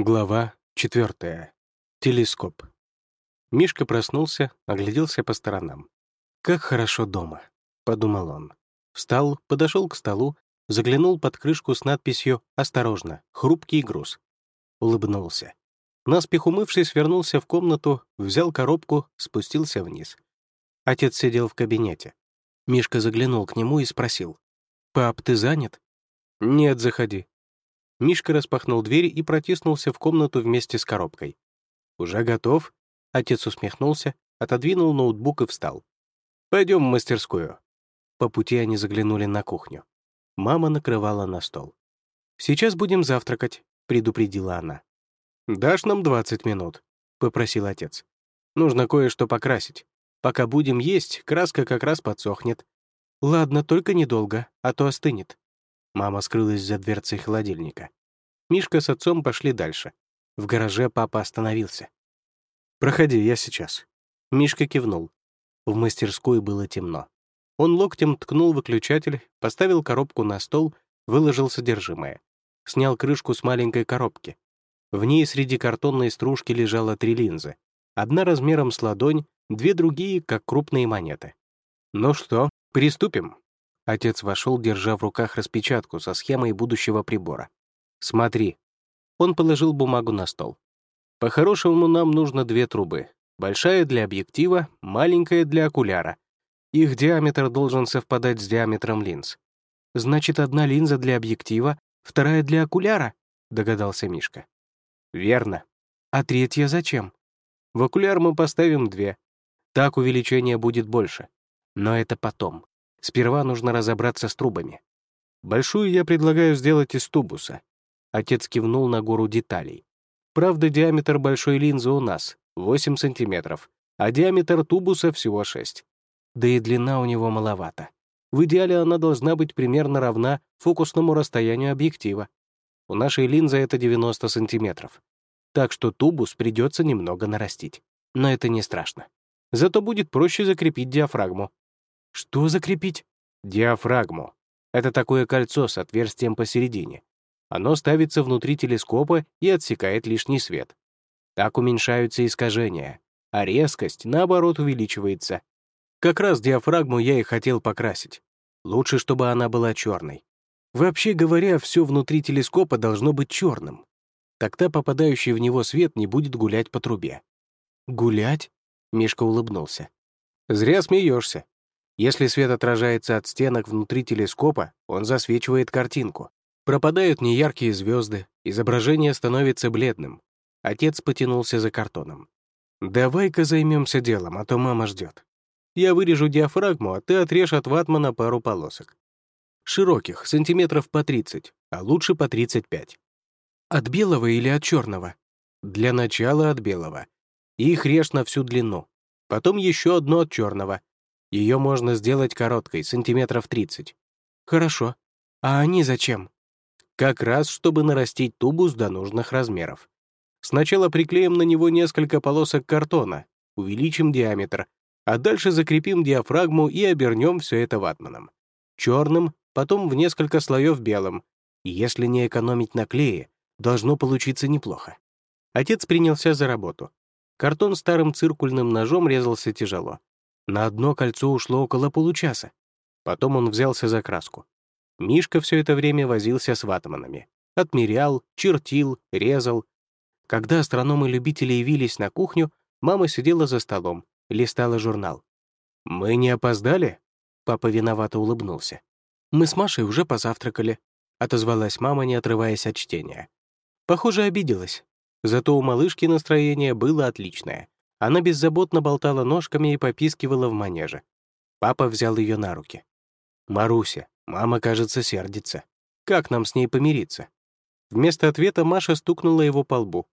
Глава 4. Телескоп. Мишка проснулся, огляделся по сторонам. «Как хорошо дома», — подумал он. Встал, подошел к столу, заглянул под крышку с надписью «Осторожно! Хрупкий груз». Улыбнулся. Наспех умывшись, вернулся в комнату, взял коробку, спустился вниз. Отец сидел в кабинете. Мишка заглянул к нему и спросил. «Пап, ты занят?» «Нет, заходи», Мишка распахнул дверь и протиснулся в комнату вместе с коробкой. «Уже готов?» Отец усмехнулся, отодвинул ноутбук и встал. «Пойдем в мастерскую». По пути они заглянули на кухню. Мама накрывала на стол. «Сейчас будем завтракать», — предупредила она. «Дашь нам 20 минут?» — попросил отец. «Нужно кое-что покрасить. Пока будем есть, краска как раз подсохнет». «Ладно, только недолго, а то остынет». Мама скрылась за дверцей холодильника. Мишка с отцом пошли дальше. В гараже папа остановился. «Проходи, я сейчас». Мишка кивнул. В мастерской было темно. Он локтем ткнул выключатель, поставил коробку на стол, выложил содержимое. Снял крышку с маленькой коробки. В ней среди картонной стружки лежало три линзы. Одна размером с ладонь, две другие, как крупные монеты. «Ну что, приступим?» Отец вошел, держа в руках распечатку со схемой будущего прибора. «Смотри». Он положил бумагу на стол. «По-хорошему нам нужно две трубы. Большая для объектива, маленькая для окуляра. Их диаметр должен совпадать с диаметром линз. Значит, одна линза для объектива, вторая для окуляра?» — догадался Мишка. «Верно. А третья зачем?» «В окуляр мы поставим две. Так увеличение будет больше. Но это потом. Сперва нужно разобраться с трубами. Большую я предлагаю сделать из тубуса. Отец кивнул на гору деталей. Правда, диаметр большой линзы у нас — 8 сантиметров, а диаметр тубуса всего 6. Да и длина у него маловато. В идеале она должна быть примерно равна фокусному расстоянию объектива. У нашей линзы это 90 сантиметров. Так что тубус придется немного нарастить. Но это не страшно. Зато будет проще закрепить диафрагму. Что закрепить? Диафрагму. Это такое кольцо с отверстием посередине. Оно ставится внутри телескопа и отсекает лишний свет. Так уменьшаются искажения, а резкость, наоборот, увеличивается. Как раз диафрагму я и хотел покрасить. Лучше, чтобы она была черной. Вообще говоря, все внутри телескопа должно быть черным. Тогда попадающий в него свет не будет гулять по трубе. «Гулять?» — Мишка улыбнулся. «Зря смеешься. Если свет отражается от стенок внутри телескопа, он засвечивает картинку. Пропадают неяркие звезды, изображение становится бледным. Отец потянулся за картоном. «Давай-ка займемся делом, а то мама ждет. Я вырежу диафрагму, а ты отрежь от ватмана пару полосок. Широких, сантиметров по 30, а лучше по 35. От белого или от черного? Для начала от белого. Их режь на всю длину. Потом еще одно от черного, ее можно сделать короткой, сантиметров 30. Хорошо. А они зачем? Как раз, чтобы нарастить тубус до нужных размеров. Сначала приклеим на него несколько полосок картона, увеличим диаметр, а дальше закрепим диафрагму и обернем все это ватманом. Черным, потом в несколько слоев белым. И если не экономить на клее, должно получиться неплохо. Отец принялся за работу. Картон старым циркульным ножом резался тяжело. На одно кольцо ушло около получаса. Потом он взялся за краску. Мишка все это время возился с ватманами. Отмерял, чертил, резал. Когда астрономы-любители явились на кухню, мама сидела за столом, листала журнал. «Мы не опоздали?» Папа виновато улыбнулся. «Мы с Машей уже позавтракали», — отозвалась мама, не отрываясь от чтения. Похоже, обиделась. Зато у малышки настроение было отличное. Она беззаботно болтала ножками и попискивала в манеже. Папа взял ее на руки. «Маруся, мама, кажется, сердится. Как нам с ней помириться?» Вместо ответа Маша стукнула его по лбу.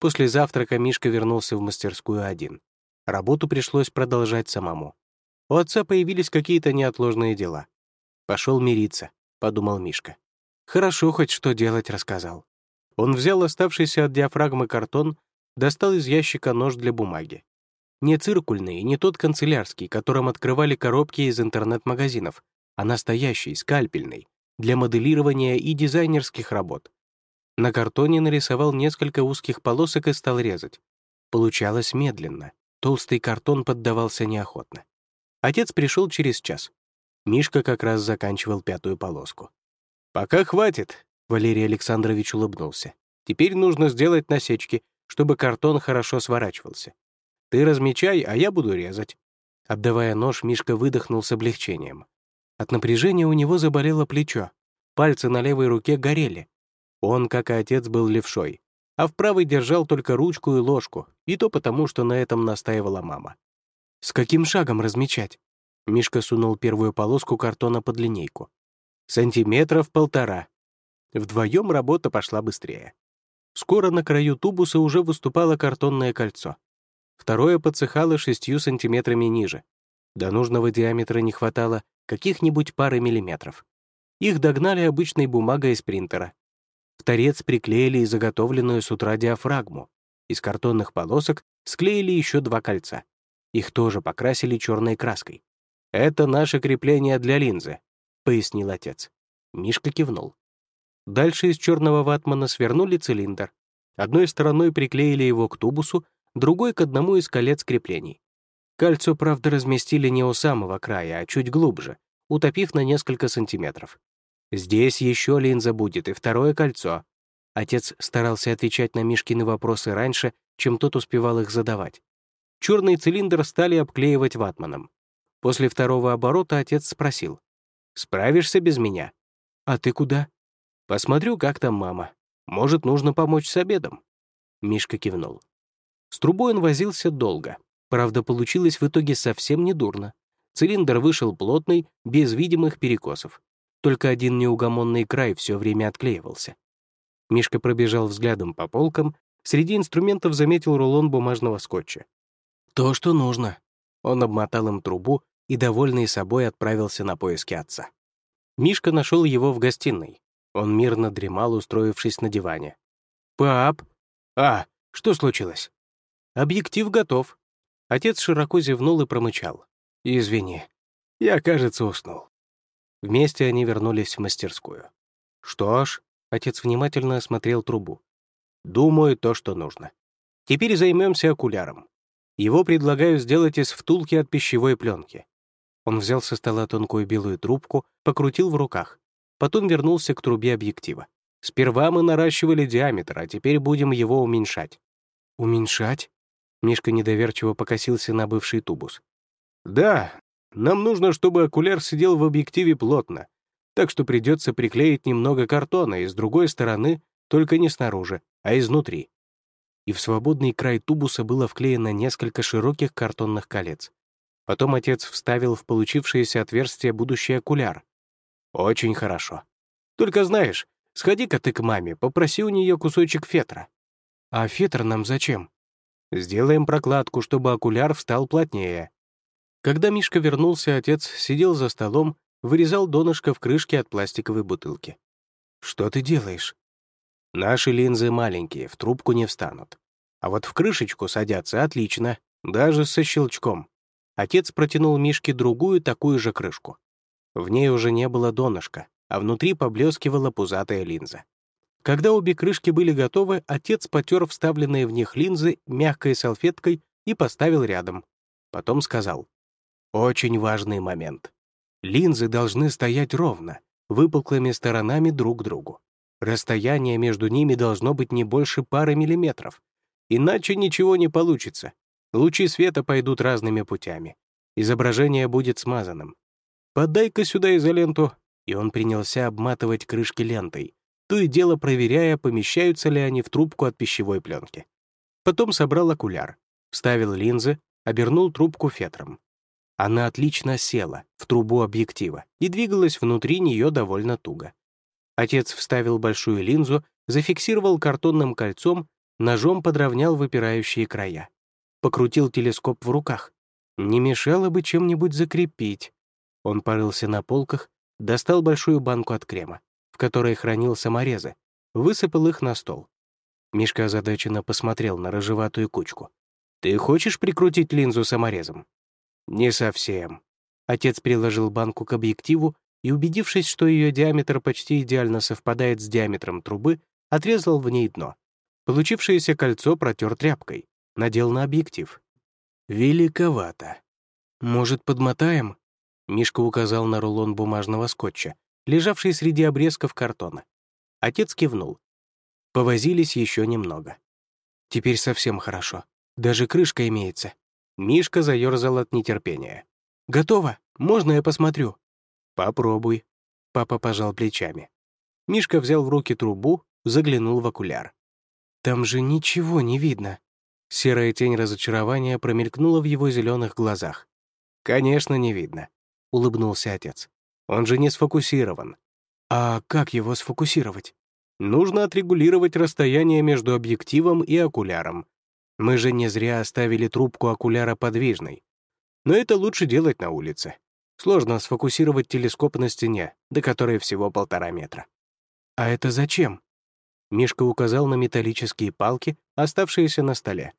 После завтрака Мишка вернулся в мастерскую один. Работу пришлось продолжать самому. У отца появились какие-то неотложные дела. «Пошел мириться», — подумал Мишка. «Хорошо хоть что делать», — рассказал. Он взял оставшийся от диафрагмы картон достал из ящика нож для бумаги. Не циркульный и не тот канцелярский, которым открывали коробки из интернет-магазинов, а настоящий, скальпельный, для моделирования и дизайнерских работ. На картоне нарисовал несколько узких полосок и стал резать. Получалось медленно. Толстый картон поддавался неохотно. Отец пришел через час. Мишка как раз заканчивал пятую полоску. «Пока хватит», — Валерий Александрович улыбнулся. «Теперь нужно сделать насечки, чтобы картон хорошо сворачивался. Ты размечай, а я буду резать». Отдавая нож, Мишка выдохнул с облегчением. От напряжения у него заболело плечо. Пальцы на левой руке горели. Он, как и отец, был левшой, а в правой держал только ручку и ложку, и то потому, что на этом настаивала мама. «С каким шагом размечать?» Мишка сунул первую полоску картона под линейку. «Сантиметров полтора». Вдвоем работа пошла быстрее. Скоро на краю тубуса уже выступало картонное кольцо. Второе подсыхало шестью сантиметрами ниже. До нужного диаметра не хватало каких-нибудь пары миллиметров. Их догнали обычной бумагой из принтера. В торец приклеили заготовленную с утра диафрагму. Из картонных полосок склеили еще два кольца. Их тоже покрасили черной краской. «Это наше крепление для линзы», — пояснил отец. Мишка кивнул. Дальше из черного ватмана свернули цилиндр. Одной стороной приклеили его к тубусу, другой — к одному из колец креплений. Кольцо, правда, разместили не у самого края, а чуть глубже, утопив на несколько сантиметров. Здесь еще линза будет и второе кольцо. Отец старался отвечать на Мишкины вопросы раньше, чем тот успевал их задавать. Черный цилиндр стали обклеивать ватманом. После второго оборота отец спросил. «Справишься без меня?» «А ты куда?» «Посмотрю, как там мама. Может, нужно помочь с обедом?» Мишка кивнул. С трубой он возился долго. Правда, получилось в итоге совсем недурно. Цилиндр вышел плотный, без видимых перекосов. Только один неугомонный край все время отклеивался. Мишка пробежал взглядом по полкам, среди инструментов заметил рулон бумажного скотча. «То, что нужно». Он обмотал им трубу и, довольный собой, отправился на поиски отца. Мишка нашел его в гостиной. Он мирно дремал, устроившись на диване. «Пап!» «А, что случилось?» «Объектив готов». Отец широко зевнул и промычал. «Извини, я, кажется, уснул». Вместе они вернулись в мастерскую. «Что ж», — отец внимательно осмотрел трубу. «Думаю, то, что нужно. Теперь займемся окуляром. Его предлагаю сделать из втулки от пищевой пленки». Он взял со стола тонкую белую трубку, покрутил в руках. Потом вернулся к трубе объектива. «Сперва мы наращивали диаметр, а теперь будем его уменьшать». «Уменьшать?» Мишка недоверчиво покосился на бывший тубус. «Да, нам нужно, чтобы окуляр сидел в объективе плотно, так что придется приклеить немного картона и с другой стороны, только не снаружи, а изнутри. И в свободный край тубуса было вклеено несколько широких картонных колец. Потом отец вставил в получившееся отверстие будущий окуляр. «Очень хорошо. Только знаешь, сходи-ка ты к маме, попроси у нее кусочек фетра». «А фетр нам зачем?» «Сделаем прокладку, чтобы окуляр встал плотнее», когда Мишка вернулся, отец сидел за столом, вырезал донышко в крышке от пластиковой бутылки. «Что ты делаешь?» «Наши линзы маленькие, в трубку не встанут. А вот в крышечку садятся отлично, даже со щелчком». Отец протянул Мишке другую такую же крышку. В ней уже не было донышка, а внутри поблескивала пузатая линза. Когда обе крышки были готовы, отец потер вставленные в них линзы мягкой салфеткой и поставил рядом. Потом сказал, очень важный момент. Линзы должны стоять ровно, выпуклыми сторонами друг к другу. Расстояние между ними должно быть не больше пары миллиметров. Иначе ничего не получится. Лучи света пойдут разными путями. Изображение будет смазанным. «Подай-ка сюда изоленту». И он принялся обматывать крышки лентой, то и дело проверяя, помещаются ли они в трубку от пищевой пленки. Потом собрал окуляр, вставил линзы, обернул трубку фетром. Она отлично села в трубу объектива и двигалась внутри нее довольно туго. Отец вставил большую линзу, зафиксировал картонным кольцом, ножом подровнял выпирающие края. Покрутил телескоп в руках. Не мешало бы чем-нибудь закрепить. Он порылся на полках, достал большую банку от крема, в которой хранил саморезы, высыпал их на стол. Мишка озадаченно посмотрел на рыжеватую кучку. «Ты хочешь прикрутить линзу саморезом?» «Не совсем». Отец приложил банку к объективу и, убедившись, что ее диаметр почти идеально совпадает с диаметром трубы, отрезал в ней дно. Получившееся кольцо протер тряпкой, надел на объектив. Великовато. Может, подмотаем? Мишка указал на рулон бумажного скотча, лежавший среди обрезков картона. Отец кивнул. Повозились еще немного. Теперь совсем хорошо. Даже крышка имеется. Мишка заерзал от нетерпения. «Готово? Можно я посмотрю?» «Попробуй». Папа пожал плечами. Мишка взял в руки трубу, заглянул в окуляр. «Там же ничего не видно». Серая тень разочарования промелькнула в его зеленых глазах. «Конечно, не видно», — улыбнулся отец. «Он же не сфокусирован». «А как его сфокусировать?» «Нужно отрегулировать расстояние между объективом и окуляром. Мы же не зря оставили трубку окуляра подвижной. Но это лучше делать на улице. Сложно сфокусировать телескоп на стене, до которой всего полтора метра». «А это зачем?» Мишка указал на металлические палки, оставшиеся на столе.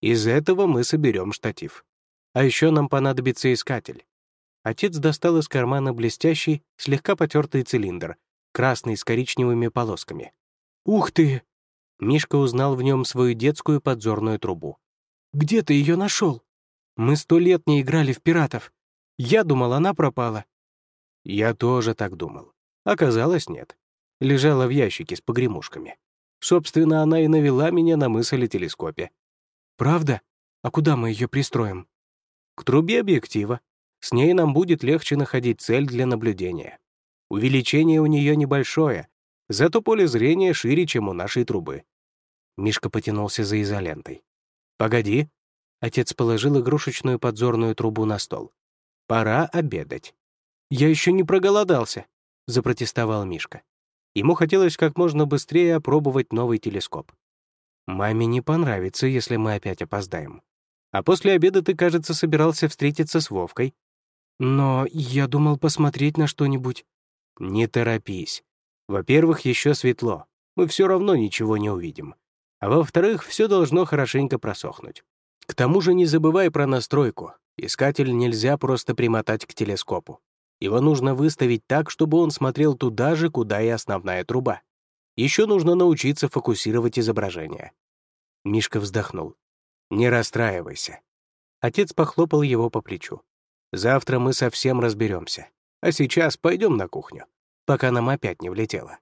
«Из этого мы соберем штатив. А еще нам понадобится искатель». Отец достал из кармана блестящий, слегка потертый цилиндр, красный с коричневыми полосками. «Ух ты!» Мишка узнал в нем свою детскую подзорную трубу. «Где ты ее нашел? Мы сто лет не играли в пиратов. Я думал, она пропала». Я тоже так думал. Оказалось, нет лежала в ящике с погремушками. Собственно, она и навела меня на мысль о телескопе. «Правда? А куда мы ее пристроим?» «К трубе объектива. С ней нам будет легче находить цель для наблюдения. Увеличение у нее небольшое, зато поле зрения шире, чем у нашей трубы». Мишка потянулся за изолентой. «Погоди». Отец положил игрушечную подзорную трубу на стол. «Пора обедать». «Я еще не проголодался», — запротестовал Мишка. Ему хотелось как можно быстрее опробовать новый телескоп. «Маме не понравится, если мы опять опоздаем. А после обеда ты, кажется, собирался встретиться с Вовкой. Но я думал посмотреть на что-нибудь». «Не торопись. Во-первых, еще светло. Мы все равно ничего не увидим. А во-вторых, все должно хорошенько просохнуть. К тому же не забывай про настройку. Искатель нельзя просто примотать к телескопу. Его нужно выставить так, чтобы он смотрел туда же, куда и основная труба. Еще нужно научиться фокусировать изображение. Мишка вздохнул. «Не расстраивайся». Отец похлопал его по плечу. «Завтра мы совсем разберемся. А сейчас пойдем на кухню, пока нам опять не влетело».